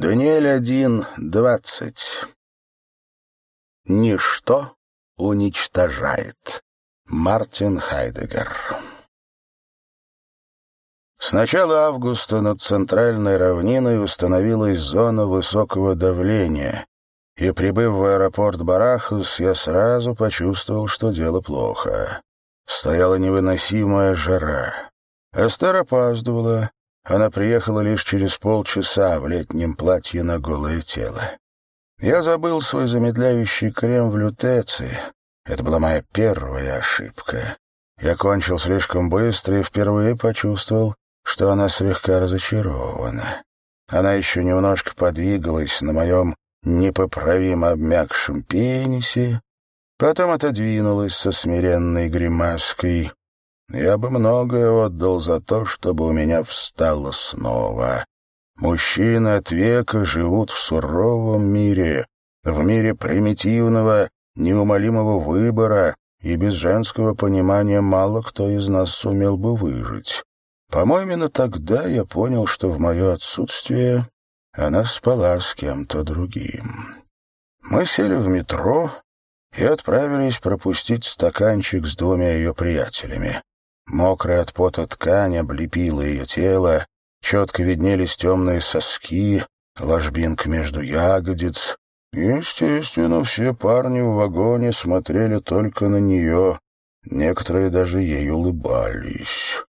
Даниэль 1.20. Ничто уничтожает. Мартин Хайдегер. С начала августа над центральной равниной установилась зона высокого давления, и, прибыв в аэропорт Барахус, я сразу почувствовал, что дело плохо. Стояла невыносимая жара. Эстер опаздывала, она приехала лишь через полчаса в летнем платье на голое тело. Я забыл свой замедляющий крем в лютеции. Это была моя первая ошибка. Я кончил слишком быстро и впервые почувствовал, что она слегка разочарована. Она еще немножко подвигалась на моем непоправимо обмякшем пенисе, потом отодвинулась со смиренной гримаской. Я бы многое отдал за то, чтобы у меня встало снова. Мужчины от века живут в суровом мире, в мире примитивного, неумолимого выбора, и без женского понимания мало кто из нас сумел бы выжить. По-моему, именно тогда я понял, что в мое отсутствие она спала с кем-то другим. Мы сели в метро и отправились пропустить стаканчик с двумя ее приятелями. Мокрая от пота ткань облепила ее тело, четко виднелись темные соски, ложбинка между ягодиц. Естественно, все парни в вагоне смотрели только на нее, некоторые даже ей улыбались.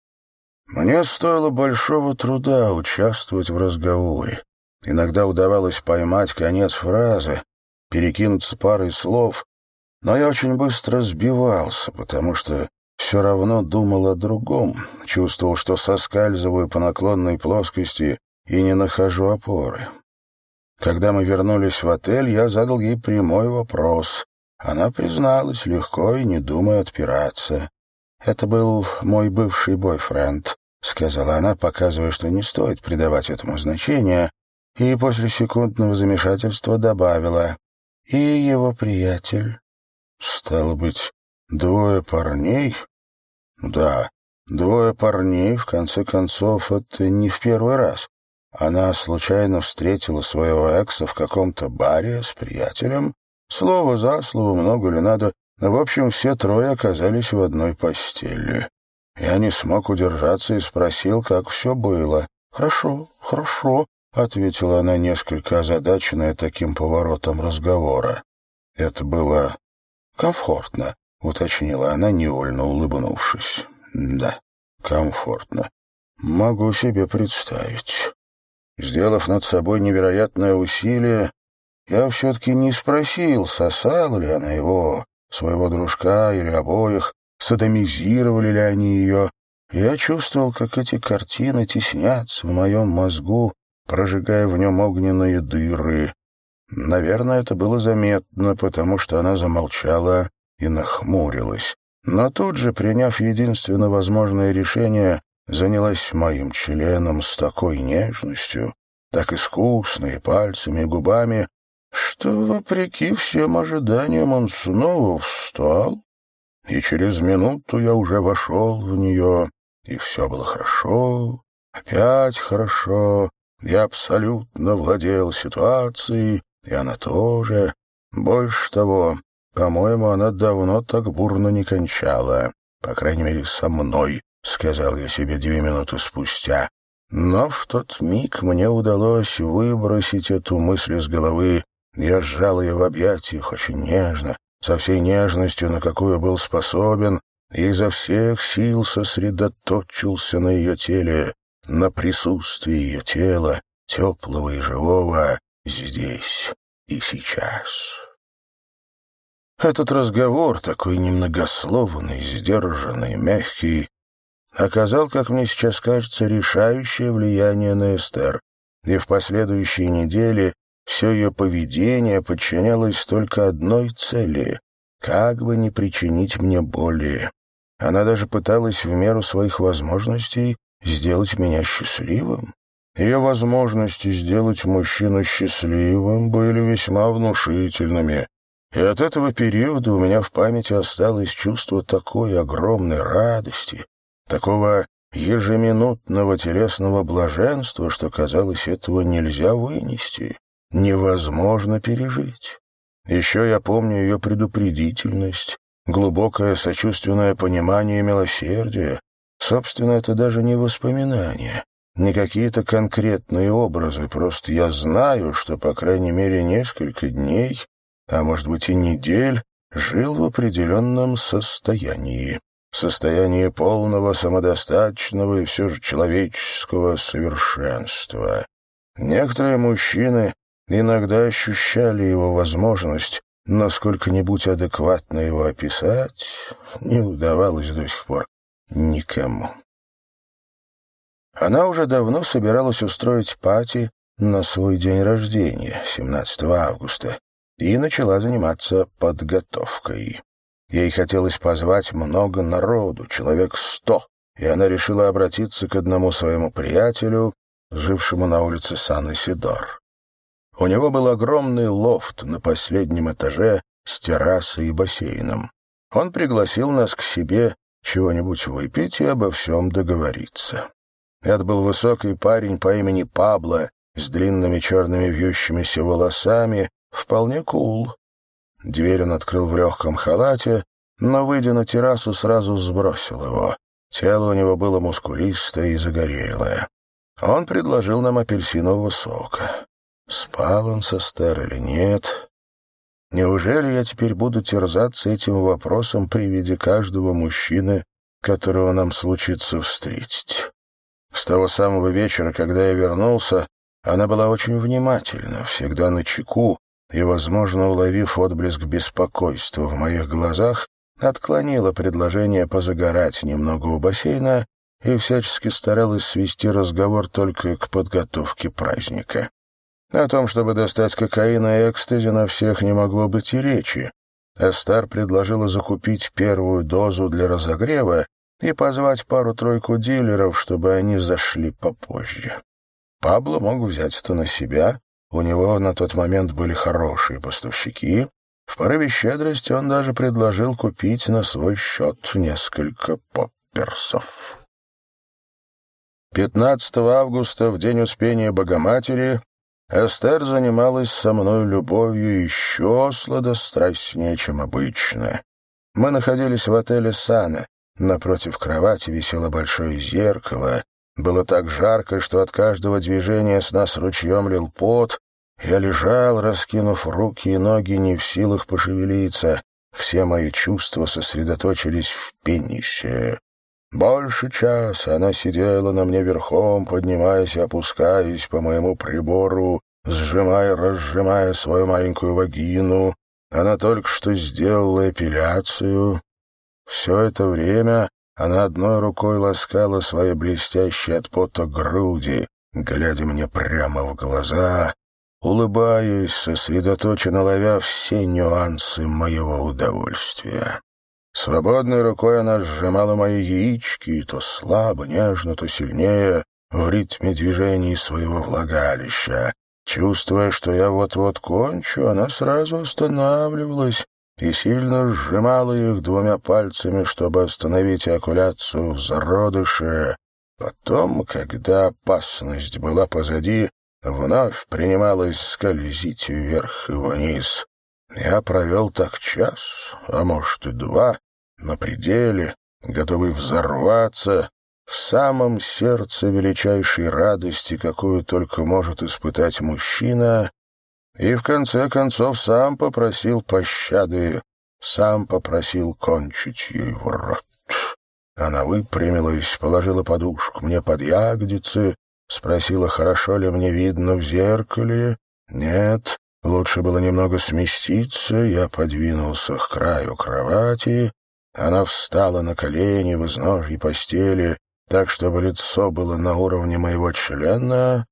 Мне стоило большого труда участвовать в разговоре. Иногда удавалось поймать конец фразы, перекинуться парой слов, но я очень быстро сбивался, потому что все равно думал о другом, чувствовал, что соскальзываю по наклонной плоскости и не нахожу опоры. Когда мы вернулись в отель, я задал ей прямой вопрос. Она призналась легко и не думая отпираться. «Это был мой бывший бойфренд», — сказала она, показывая, что не стоит придавать этому значения, и после секундного замешательства добавила «и его приятель». «Стало быть, двое парней?» Да, двое парней, в конце концов, это не в первый раз. Она случайно встретила своего экса в каком-то баре с приятелем. Слово за слово, много ли надо. В общем, все трое оказались в одной постели. Я не смог удержаться и спросил, как все было. «Хорошо, хорошо», — ответила она, несколько озадаченная таким поворотом разговора. Это было комфортно. — уточнила она, невольно улыбнувшись. «Да, комфортно. Могу себе представить». Сделав над собой невероятное усилие, я все-таки не спросил, сосала ли она его, своего дружка или обоих, садомизировали ли они ее. Я чувствовал, как эти картины теснятся в моем мозгу, прожигая в нем огненные дыры. Наверное, это было заметно, потому что она замолчала и нахмурилась, но тут же, приняв единственно возможное решение, занялась моим членом с такой нежностью, так искусно и пальцами, и губами, что, вопреки всем ожиданиям, он снова встал, и через минуту я уже вошел в нее, и все было хорошо, опять хорошо, я абсолютно владел ситуацией, и она тоже. Больше того, по-моему, она давно так бурно не кончала. По крайней мере, со мной, — сказал я себе две минуты спустя. Но в тот миг мне удалось выбросить эту мысль из головы. Я сжал ее в объятиях очень нежно, со всей нежностью, на какую был способен, и изо всех сил сосредоточился на ее теле, на присутствии ее тела, теплого и живого, здесь и сейчас. Этот разговор, такой немногословный, сдержанный, мягкий, оказал, как мне сейчас кажется, решающее влияние на Эстер, и в последующие недели все ее поведение подчинялось только одной цели — как бы не причинить мне боли. Она даже пыталась в меру своих возможностей сделать меня счастливым. Ее возможности сделать мужчину счастливым были весьма внушительными, и от этого периода у меня в памяти осталось чувство такой огромной радости, такого ежеминутного телесного блаженства, что, казалось, этого нельзя вынести, невозможно пережить. Еще я помню ее предупредительность, глубокое сочувственное понимание и милосердие. Собственно, это даже не воспоминания, не какие-то конкретные образы, просто я знаю, что, по крайней мере, несколько дней, а может быть и недель, жил в определенном состоянии. Состоянии полного, самодостаточного и все же человеческого совершенства. Некоторые мужчины иногда ощущали его возможность, но сколько-нибудь адекватно его описать не удавалось до сих пор никому. Она уже давно собиралась устроить пати на свой день рождения, 17 августа, и начала заниматься подготовкой. Ей хотелось позвать много народу, человек сто, и она решила обратиться к одному своему приятелю, жившему на улице Сан-Исидор. У него был огромный лофт на последнем этаже с террасой и бассейном. Он пригласил нас к себе чего-нибудь выпить и обо всем договориться. Это был высокий парень по имени Пабло с длинными черными вьющимися волосами, вполне кул. Дверь он открыл в легком халате, но, выйдя на террасу, сразу сбросил его. Тело у него было мускулистое и загорелое. Он предложил нам апельсинового сока. Спал он со Стер или нет? Неужели я теперь буду терзаться этим вопросом при виде каждого мужчины, которого нам случится встретить? С того самого вечера, когда я вернулся, она была очень внимательна, всегда на чеку, и, возможно, уловив отблеск беспокойства в моих глазах, отклонила предложение позагорать немного у бассейна и всячески старалась свести разговор только к подготовке праздника. О том, чтобы достать кокаин и экстази, на всех не могло быть и речи. Астар предложила закупить первую дозу для разогрева и позвать пару-тройку дилеров, чтобы они зашли попозже. Пабло мог взять это на себя, у него на тот момент были хорошие поставщики. В порыве щедрости он даже предложил купить на свой счет несколько попперсов. 15 августа, в день Успения Богоматери, Эстер занималась со мной любовью еще сладострастнее, чем обычно. Мы находились в отеле «Сана», Напротив кровати висело большое зеркало. Было так жарко, что от каждого движения с нас ручьем лил пот. Я лежал, раскинув руки и ноги, не в силах пошевелиться. Все мои чувства сосредоточились в пенисе. Больше часа она сидела на мне верхом, поднимаясь и опускаясь по моему прибору, сжимая и разжимая свою маленькую вагину. Она только что сделала эпиляцию, все это время она одной рукой ласкала свои блестящие от пота груди, глядя мне прямо в глаза, улыбаясь, сосредоточенно ловя все нюансы моего удовольствия. Свободной рукой она сжимала мои яички, то слабо, нежно, то сильнее, в ритме движений своего влагалища. Чувствуя, что я вот-вот кончу, она сразу останавливалась, и сильно сжимала их двумя пальцами, чтобы остановить эякуляцию в зародыше. Потом, когда опасность была позади, вновь принималась скользить вверх и вниз. Я провел так час, а может и два, на пределе, готовый взорваться, в самом сердце величайшей радости, какую только может испытать мужчина, и в конце концов сам попросил пощады, сам попросил кончить ей в рот. Она выпрямилась, положила подушку мне под ягодицы, спросила, хорошо ли мне видно в зеркале. Нет, лучше было немного сместиться, я подвинулся к краю кровати. Она встала на колени в изножье постели, так, чтобы лицо было на уровне моего члена,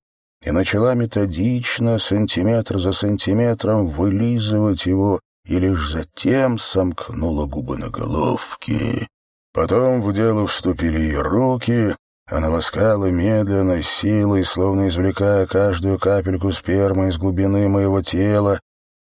и начала методично, сантиметр за сантиметром, вылизывать его, и лишь затем сомкнула губы на головке. Потом в дело вступили ее руки, она ласкала медленно, силой, словно извлекая каждую капельку спермы из глубины моего тела,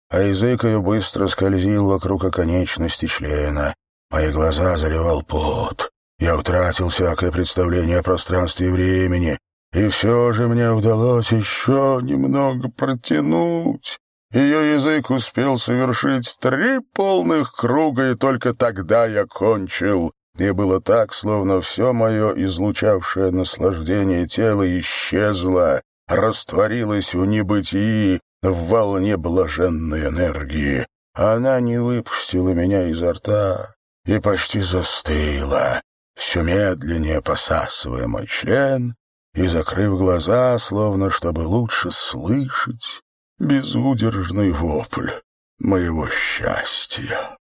а язык ее быстро скользил вокруг оконечности члена. Мои глаза заливал пот. Я утратил всякое представление о пространстве и времени, и все же мне удалось еще немного протянуть. Ее язык успел совершить три полных круга, и только тогда я кончил. И было так, словно все мое излучавшее наслаждение тело исчезло, растворилось в небытии, в волне блаженной энергии. Она не выпустила меня изо рта и почти застыла, все медленнее посасывая мой член и закрыв глаза, словно чтобы лучше слышать безудержный вопль моего счастья.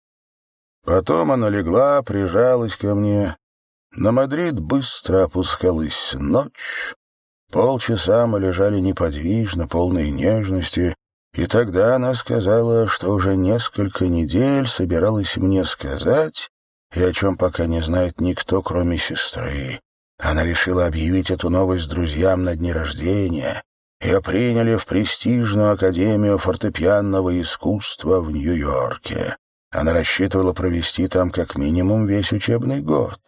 Потом она легла, прижалась ко мне. На Мадрид быстро опускалась ночь. Полчаса мы лежали неподвижно, полные нежности, и тогда она сказала, что уже несколько недель собиралась мне сказать, и о чем пока не знает никто, кроме сестры. Она решила объявить эту новость друзьям на дне рождения. Ее приняли в престижную Академию фортепианного искусства в Нью-Йорке. Она рассчитывала провести там как минимум весь учебный год.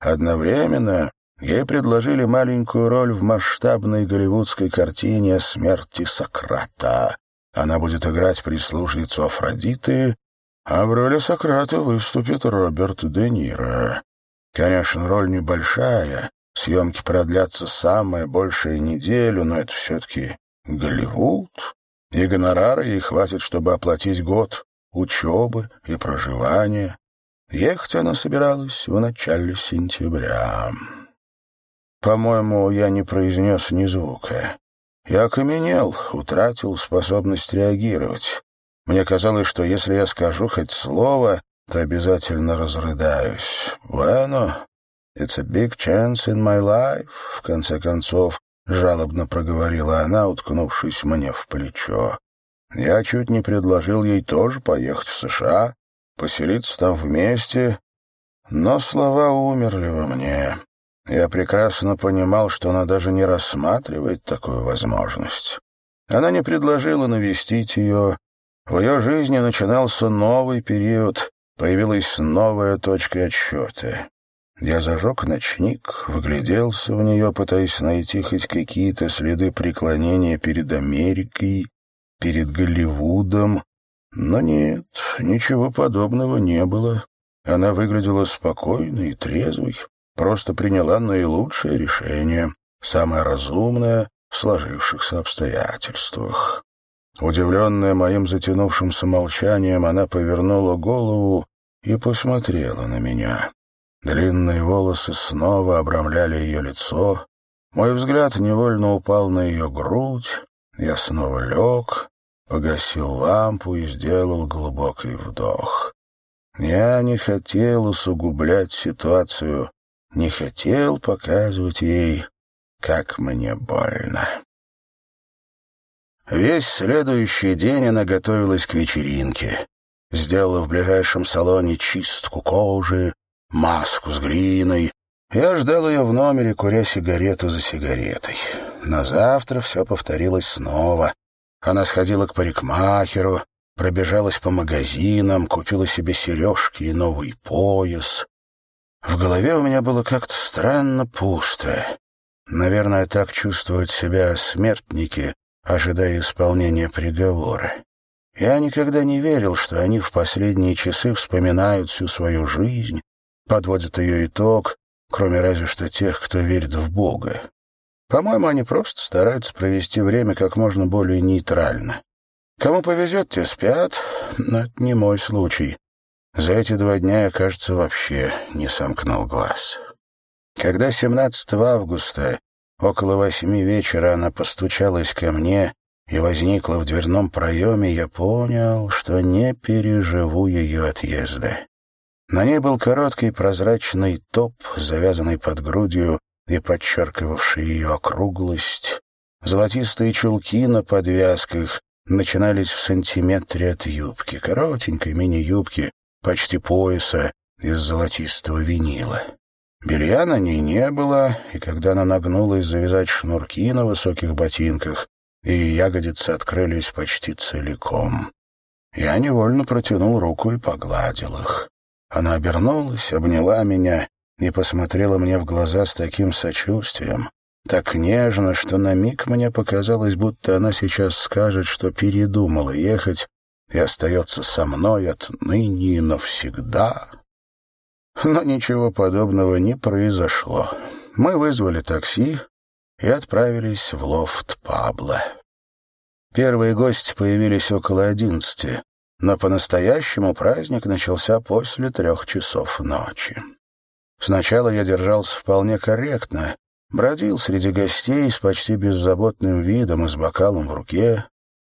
Одновременно ей предложили маленькую роль в масштабной голливудской картине смерти Сократа. Она будет играть прислужницу Афродиты, а в роли Сократа выступит Роберт Де Ниро. Конечно, роль небольшая, съемки продлятся самое большее неделю, но это все-таки Голливуд, и гонорара ей хватит, чтобы оплатить год учебы и проживания. Ехать она собиралась в начале сентября. По-моему, я не произнес ни звука. Я окаменел, утратил способность реагировать. Мне казалось, что если я скажу хоть слово, то обязательно разрыдаюсь. Bueno, it's a big chance in my life, в конце концов, жалобно проговорила она, уткнувшись мне в плечо. Я чуть не предложил ей тоже поехать в США, поселиться там вместе, но слова умерли во мне. Я прекрасно понимал, что она даже не рассматривает такую возможность. Она не предложила навестить ее. В ее жизни начинался новый период, Появилась новая точка отсчета. Я зажег ночник, вгляделся в нее, пытаясь найти хоть какие-то следы преклонения перед Америкой, перед Голливудом. Но нет, ничего подобного не было. Она выглядела спокойной и трезвой, просто приняла наилучшее решение, самое разумное в сложившихся обстоятельствах. Удивленная моим затянувшимся молчанием, она повернула голову и посмотрела на меня. Длинные волосы снова обрамляли ее лицо. Мой взгляд невольно упал на ее грудь. Я снова лег, погасил лампу и сделал глубокий вдох. Я не хотел усугублять ситуацию, не хотел показывать ей, как мне больно. Весь следующий день она готовилась к вечеринке. Сделала в ближайшем салоне чистку кожи, маску с глиной. Я ждал ее в номере, куря сигарету за сигаретой. На завтра все повторилось снова. Она сходила к парикмахеру, пробежалась по магазинам, купила себе сережки и новый пояс. В голове у меня было как-то странно пусто. Наверное, так чувствуют себя смертники, ожидая исполнения приговора. Я никогда не верил, что они в последние часы вспоминают всю свою жизнь, подводят ее итог, кроме разве что тех, кто верит в Бога. По-моему, они просто стараются провести время как можно более нейтрально. Кому повезет, те спят, но это не мой случай. За эти два дня я, кажется, вообще не сомкнул глаз. Когда 17 августа Около восьми вечера она постучалась ко мне и возникла в дверном проеме, я понял, что не переживу ее отъезда. На ней был короткий прозрачный топ, завязанный под грудью и подчеркивавший ее округлость. Золотистые чулки на подвязках начинались в сантиметре от юбки, коротенькой мини-юбки, почти пояса из золотистого винила. Белья на ней не было, и когда она нагнулась завязать шнурки на высоких ботинках, и ягодицы открылись почти целиком. Я невольно протянул руку и погладил их. Она обернулась, обняла меня и посмотрела мне в глаза с таким сочувствием, так нежно, что на миг мне показалось, будто она сейчас скажет, что передумала ехать и остается со мной отныне и навсегда. Но ничего подобного не произошло. Мы вызвали такси и отправились в лофт Пабло. Первые гости появились около одиннадцати, но по-настоящему праздник начался после трех часов ночи. Сначала я держался вполне корректно, бродил среди гостей с почти беззаботным видом и с бокалом в руке.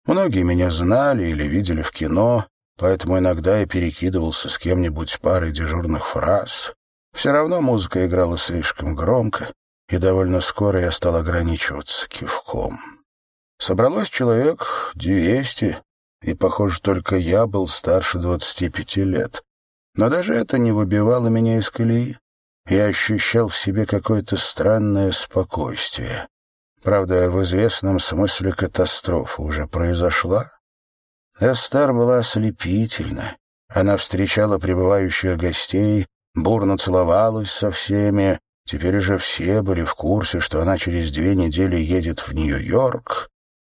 Многие меня знали или видели в кино, поэтому иногда я перекидывался с кем-нибудь парой дежурных фраз. Все равно музыка играла слишком громко, и довольно скоро я стал ограничиваться кивком. Собралось человек двести, и, похоже, только я был старше двадцати пяти лет. Но даже это не выбивало меня из колеи. Я ощущал в себе какое-то странное спокойствие. Правда, в известном смысле катастрофа уже произошла. Эстер была ослепительна. Она встречала прибывающих гостей, бурно целовалась со всеми. Теперь уже все были в курсе, что она через две недели едет в Нью-Йорк.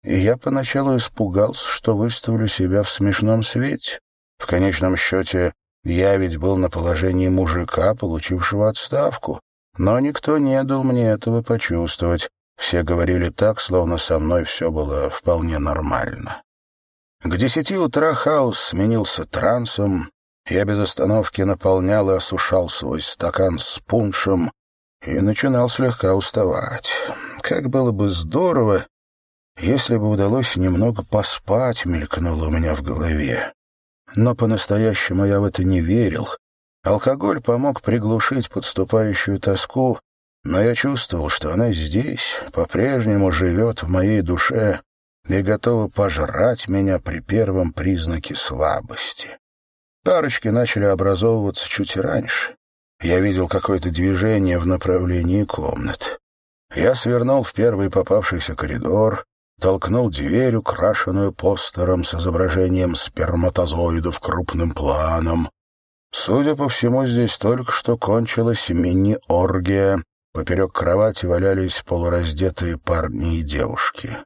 И я поначалу испугался, что выставлю себя в смешном свете. В конечном счете, я ведь был на положении мужика, получившего отставку. Но никто не дал мне этого почувствовать. Все говорили так, словно со мной все было вполне нормально. К десяти утра хаос сменился трансом. Я без остановки наполнял и осушал свой стакан с пуншем и начинал слегка уставать. Как было бы здорово, если бы удалось немного поспать, мелькнуло у меня в голове. Но по-настоящему я в это не верил. Алкоголь помог приглушить подступающую тоску, но я чувствовал, что она здесь, по-прежнему живет в моей душе и готова пожрать меня при первом признаке слабости. Парочки начали образовываться чуть раньше. Я видел какое-то движение в направлении комнат. Я свернул в первый попавшийся коридор, толкнул дверь, украшенную постером с изображением сперматозоидов крупным планом. Судя по всему, здесь только что кончилась мини-оргия. Поперек кровати валялись полураздетые парни и девушки.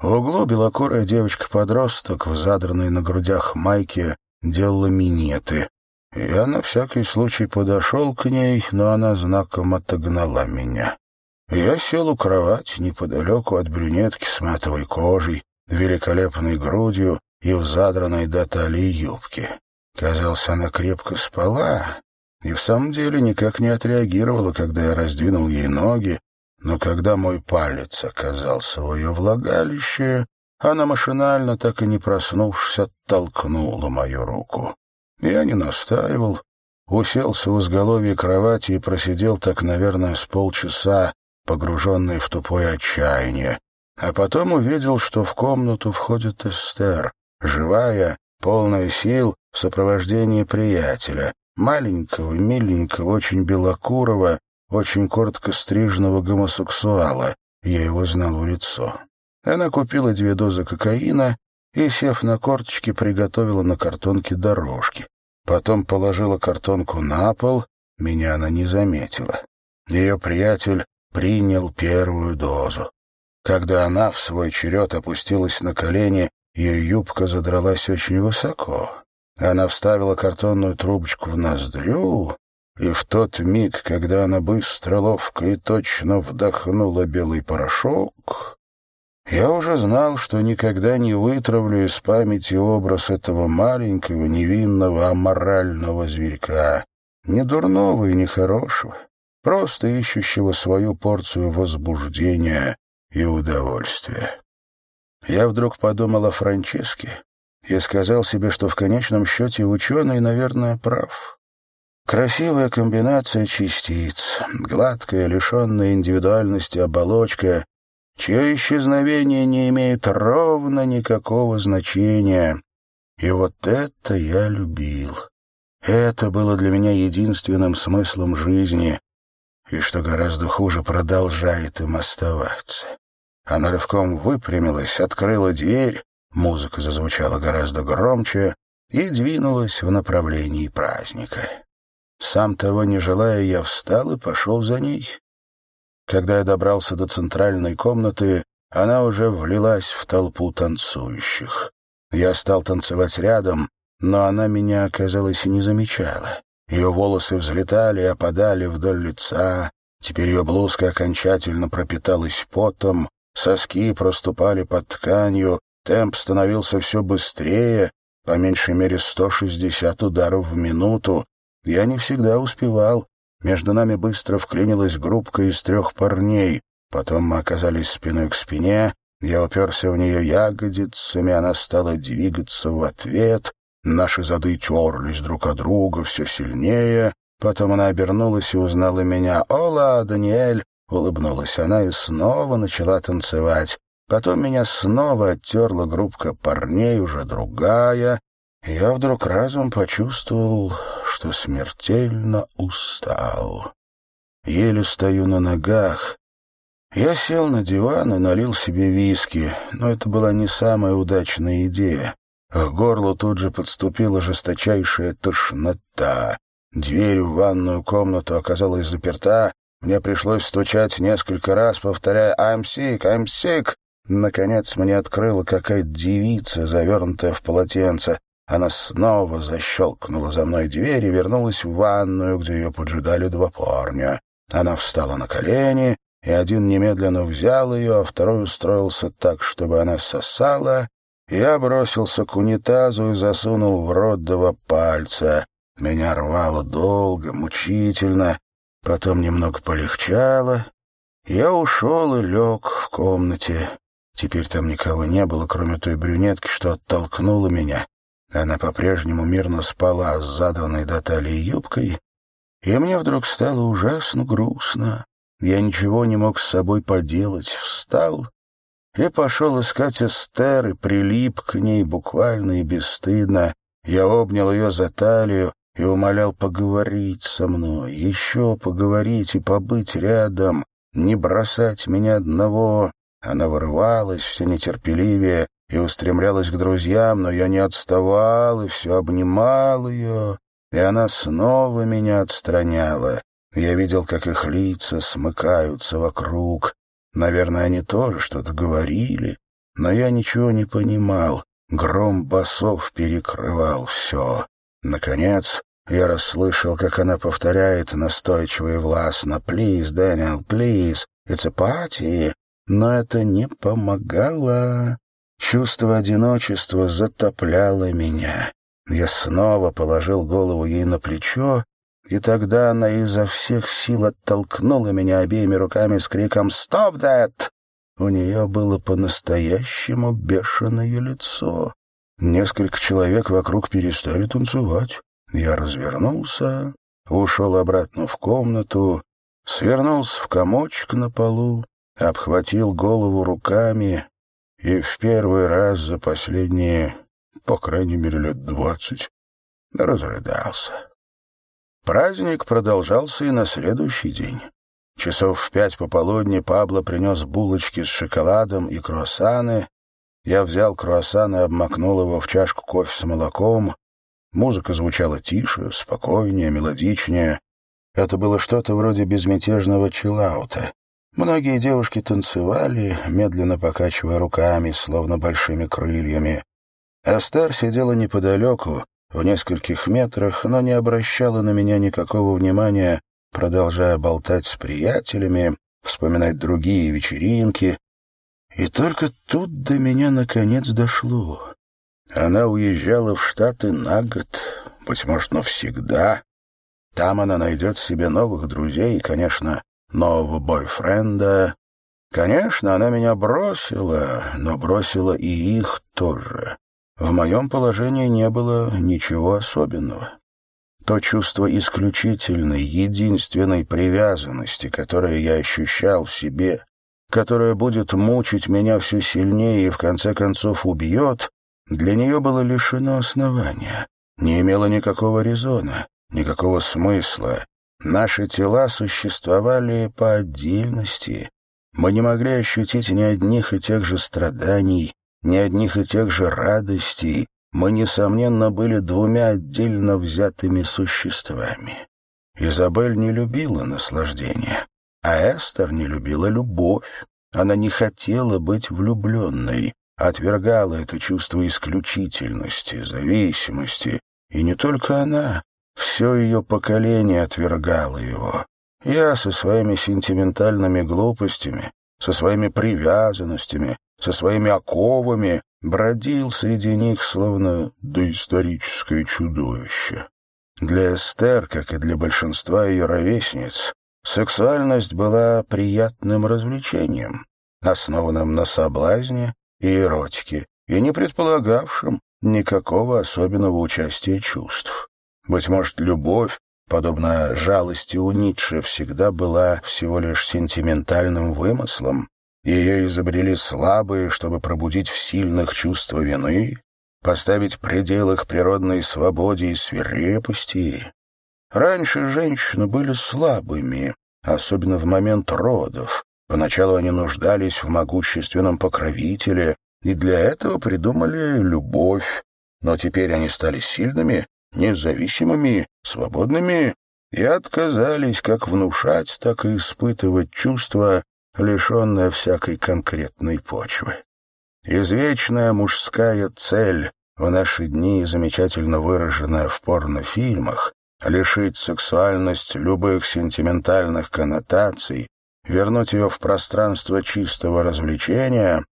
В углу белокурая девочка-подросток в задранной на грудях майке делала минеты. Я на всякий случай подошел к ней, но она знаком отогнала меня. Я сел у кровати неподалеку от брюнетки с матовой кожей, великолепной грудью и в задранной до талии юбке. Казалось, она крепко спала и в самом деле никак не отреагировала, когда я раздвинул ей ноги, но когда мой палец оказался в ее влагалище, она машинально, так и не проснувшись, оттолкнула мою руку. Я не настаивал, уселся в изголовье кровати и просидел так, наверное, с полчаса, погруженный в тупое отчаяние, а потом увидел, что в комнату входит Эстер, живая, полная сил, в сопровождении приятеля, маленького, миленького, очень белокурого, очень коротко стриженного гомосексуала. Я его знал в лицо. Она купила две дозы кокаина и, сев на корточки, приготовила на картонке дорожки. Потом положила картонку на пол, меня она не заметила. Ее приятель принял первую дозу. Когда она в свой черед опустилась на колени, ее юбка задралась очень высоко. Она вставила картонную трубочку в ноздрю, и в тот миг, когда она быстро, ловко и точно вдохнула белый порошок, я уже знал, что никогда не вытравлю из памяти образ этого маленького, невинного, аморального зверька, не дурного и не хорошего, просто ищущего свою порцию возбуждения и удовольствия. Я вдруг подумал о Франческе и сказал себе, что в конечном счете ученый, наверное, прав. Красивая комбинация частиц, гладкая, лишенная индивидуальности оболочка, чье исчезновение не имеет ровно никакого значения. И вот это я любил. Это было для меня единственным смыслом жизни, и, что гораздо хуже, продолжает им оставаться. Она рывком выпрямилась, открыла дверь, музыка зазвучала гораздо громче и двинулась в направлении праздника. Сам того не желая, я встал и пошел за ней. Когда я добрался до центральной комнаты, она уже влилась в толпу танцующих. Я стал танцевать рядом, но она меня, казалось, и не замечала. Ее волосы взлетали и опадали вдоль лица, теперь ее блузка окончательно пропиталась потом, соски проступали под тканью, темп становился все быстрее, по меньшей мере 160 ударов в минуту. Я не всегда успевал. Между нами быстро вклинилась группка из трех парней. Потом мы оказались спиной к спине. Я уперся в нее ягодицами, она стала двигаться в ответ. Наши зады терлись друг от друга все сильнее. Потом она обернулась и узнала меня. «Ола, Даниэль!» — улыбнулась она и снова начала танцевать. Потом меня снова оттерла группка парней, уже другая. Я вдруг разом почувствовал, что смертельно устал. Еле стою на ногах. Я сел на диван и налил себе виски, но это была не самая удачная идея. К горлу тут же подступила жесточайшая тошнота. Дверь в ванную комнату оказалась заперта. Мне пришлось стучать несколько раз, повторяя «I'm sick, I'm sick». Наконец мне открыла какая-то девица, завернутая в полотенце. Она снова защелкнула за мной дверь и вернулась в ванную, где ее поджидали два парня. Она встала на колени, и один немедленно взял ее, а второй устроился так, чтобы она сосала. Я бросился к унитазу и засунул в рот два пальца. Меня рвало долго, мучительно, потом немного полегчало. Я ушел и лег в комнате. Теперь там никого не было, кроме той брюнетки, что оттолкнула меня. Она по-прежнему мирно спала с задранной до талии юбкой, и мне вдруг стало ужасно грустно. Я ничего не мог с собой поделать. Встал и пошел искать Эстер, и прилип к ней буквально и бесстыдно. Я обнял ее за талию и умолял поговорить со мной, еще поговорить и побыть рядом, не бросать меня одного. Она вырывалась все нетерпеливее и устремлялась к друзьям, но я не отставал и все обнимал ее, и она снова меня отстраняла. Я видел, как их лица смыкаются вокруг. Наверное, они тоже что-то говорили, но я ничего не понимал. Гром басов перекрывал все. Наконец, я расслышал, как она повторяет настойчиво и властно «Please, Дэниел, it's a party», но это не помогало. Чувство одиночества затопляло меня. Я снова положил голову ей на плечо, и тогда она изо всех сил оттолкнула меня обеими руками с криком «Stop that!». У нее было по-настоящему бешеное лицо. Несколько человек вокруг перестали танцевать. Я развернулся, ушел обратно в комнату, свернулся в комочек на полу обхватил голову руками и в первый раз за последние, по крайней мере, лет двадцать, разрыдался. Праздник продолжался и на следующий день. Часов в пять пополудни Пабло принес булочки с шоколадом и круассаны. Я взял круассан и обмакнул его в чашку кофе с молоком. Музыка звучала тише, спокойнее, мелодичнее. Это было что-то вроде безмятежного чиллаута. Многие девушки танцевали, медленно покачивая руками, словно большими крыльями. Астер сидела неподалеку, в нескольких метрах, но не обращала на меня никакого внимания, продолжая болтать с приятелями, вспоминать другие вечеринки. И только тут до меня наконец дошло. Она уезжала в Штаты на год, быть может, навсегда. Там она найдет себе новых друзей и, конечно, нового бойфренда. Конечно, она меня бросила, но бросила и их тоже. В моем положении не было ничего особенного. То чувство исключительной, единственной привязанности, которое я ощущал в себе, которое будет мучить меня все сильнее и в конце концов убьет, для нее было лишено основания, не имело никакого резона, никакого смысла, Наши тела существовали по отдельности. Мы не могли ощутить ни одних и тех же страданий, ни одних и тех же радостей. Мы, несомненно, были двумя отдельно взятыми существами. Изабель не любила наслаждение, а Эстер не любила любовь. Она не хотела быть влюбленной, отвергала это чувство исключительности, зависимости. И не только она, все ее поколение отвергало его. Я со своими сентиментальными глупостями, со своими привязанностями, со своими оковами бродил среди них, словно доисторическое чудовище. Для Эстер, как и для большинства ее ровесниц, сексуальность была приятным развлечением, основанным на соблазне и эротике, и не предполагавшим никакого особенного участия чувств. Быть может, любовь, подобно жалости у Ницше, всегда была всего лишь сентиментальным вымыслом, ее изобрели слабые, чтобы пробудить в сильных чувство вины, поставить предел их природной свободе и свирепости. Раньше женщины были слабыми, особенно в момент родов. Поначалу они нуждались в могущественном покровителе, и для этого придумали любовь. Но теперь они стали сильными, независимыми, свободными и отказались как внушать, так и испытывать чувства, лишенная всякой конкретной почвы. Извечная мужская цель, в наши дни замечательно выраженная в порнофильмах, лишить сексуальность любых сентиментальных коннотаций, вернуть ее в пространство чистого развлечения,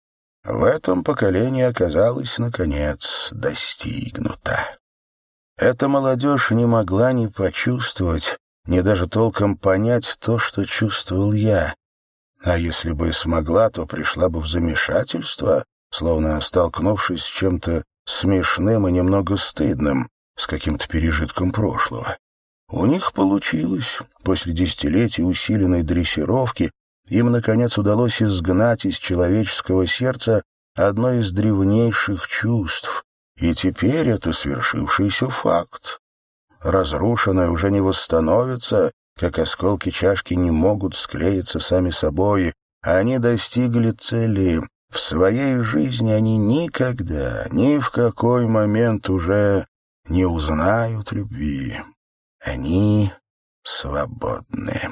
в этом поколении оказалась, наконец, достигнута. Эта молодежь не могла не почувствовать, ни даже толком понять то, что чувствовал я, а если бы и смогла, то пришла бы в замешательство, словно столкнувшись с чем-то смешным и немного стыдным, с каким-то пережитком прошлого. У них получилось. После десятилетий усиленной дрессировки им, наконец, удалось изгнать из человеческого сердца одно из древнейших чувств, и теперь это свершившийся факт. Разрушенное уже не восстановится, как осколки чашки не могут склеиться сами собой, они достигли цели. В своей жизни они никогда, ни в какой момент уже не узнают любви. Они свободны.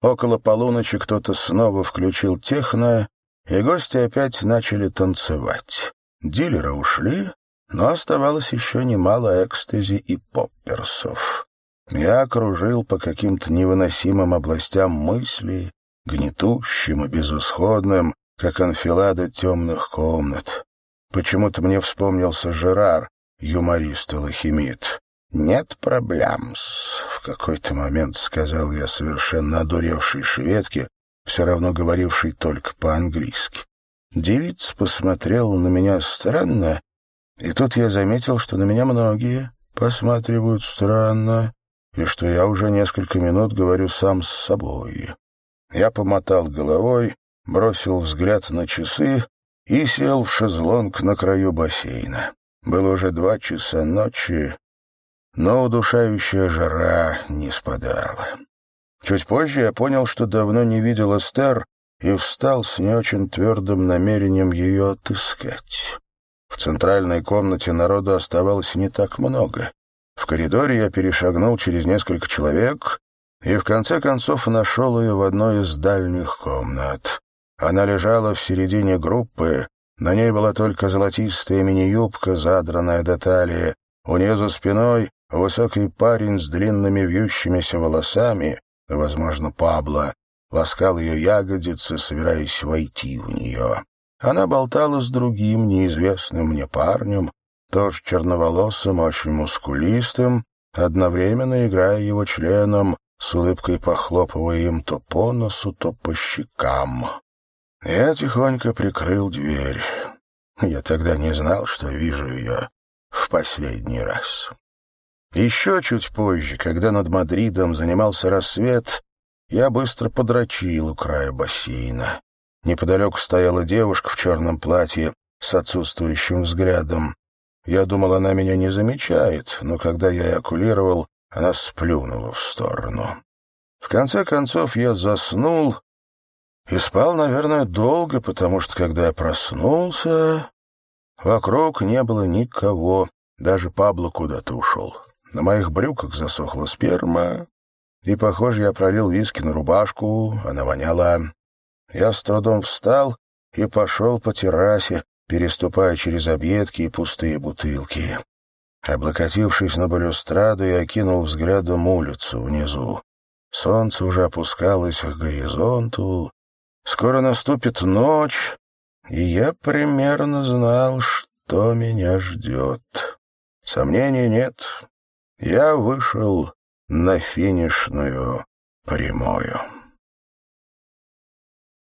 Около полуночи кто-то снова включил техно, и гости опять начали танцевать. Дилеры ушли, но оставалось еще немало экстази и попперсов. Я кружил по каким-то невыносимым областям мыслей, гнетущим и безысходным, как анфилада темных комнат. Почему-то мне вспомнился Жерар, юморист и лохимит. «Нет проблем в какой-то момент сказал я совершенно одуревшей шведке, все равно говорившей только по-английски. Девица посмотрела на меня странно, и тут я заметил, что на меня многие посматривают странно и что я уже несколько минут говорю сам с собой. Я помотал головой, бросил взгляд на часы и сел в шезлонг на краю бассейна. Было уже два часа ночи, но удушающая жара не спадала. Чуть позже я понял, что давно не видел Эстер, и встал с не очень твердым намерением ее отыскать. В центральной комнате народу оставалось не так много. В коридоре я перешагнул через несколько человек и в конце концов нашел ее в одной из дальних комнат. Она лежала в середине группы, на ней была только золотистая мини-юбка, задранная до талии. У нее за спиной высокий парень с длинными вьющимися волосами, возможно, Пабло, ласкал ее ягодицы, собираясь войти в нее. Она болтала с другим, неизвестным мне парнем, тоже черноволосым, очень мускулистым, одновременно играя его членом, с улыбкой похлопывая им то по носу, то по щекам. Я тихонько прикрыл дверь. Я тогда не знал, что вижу ее в последний раз. Еще чуть позже, когда над Мадридом занимался рассвет, я быстро подрочил у края бассейна. Неподалеку стояла девушка в черном платье с отсутствующим взглядом. Я думал, она меня не замечает, но когда я эякулировал, она сплюнула в сторону. В конце концов я заснул и спал, наверное, долго, потому что, когда я проснулся, вокруг не было никого, даже Пабло куда-то ушел. На моих брюках засохла сперма, и, похоже, я пролил виски на рубашку, она воняла. Я с трудом встал и пошел по террасе, переступая через объедки и пустые бутылки. Облокотившись на балюстраду, я окинул взглядом улицу внизу. Солнце уже опускалось к горизонту. Скоро наступит ночь, и я примерно знал, что меня ждет. Сомнений нет. Я вышел на финишную прямую.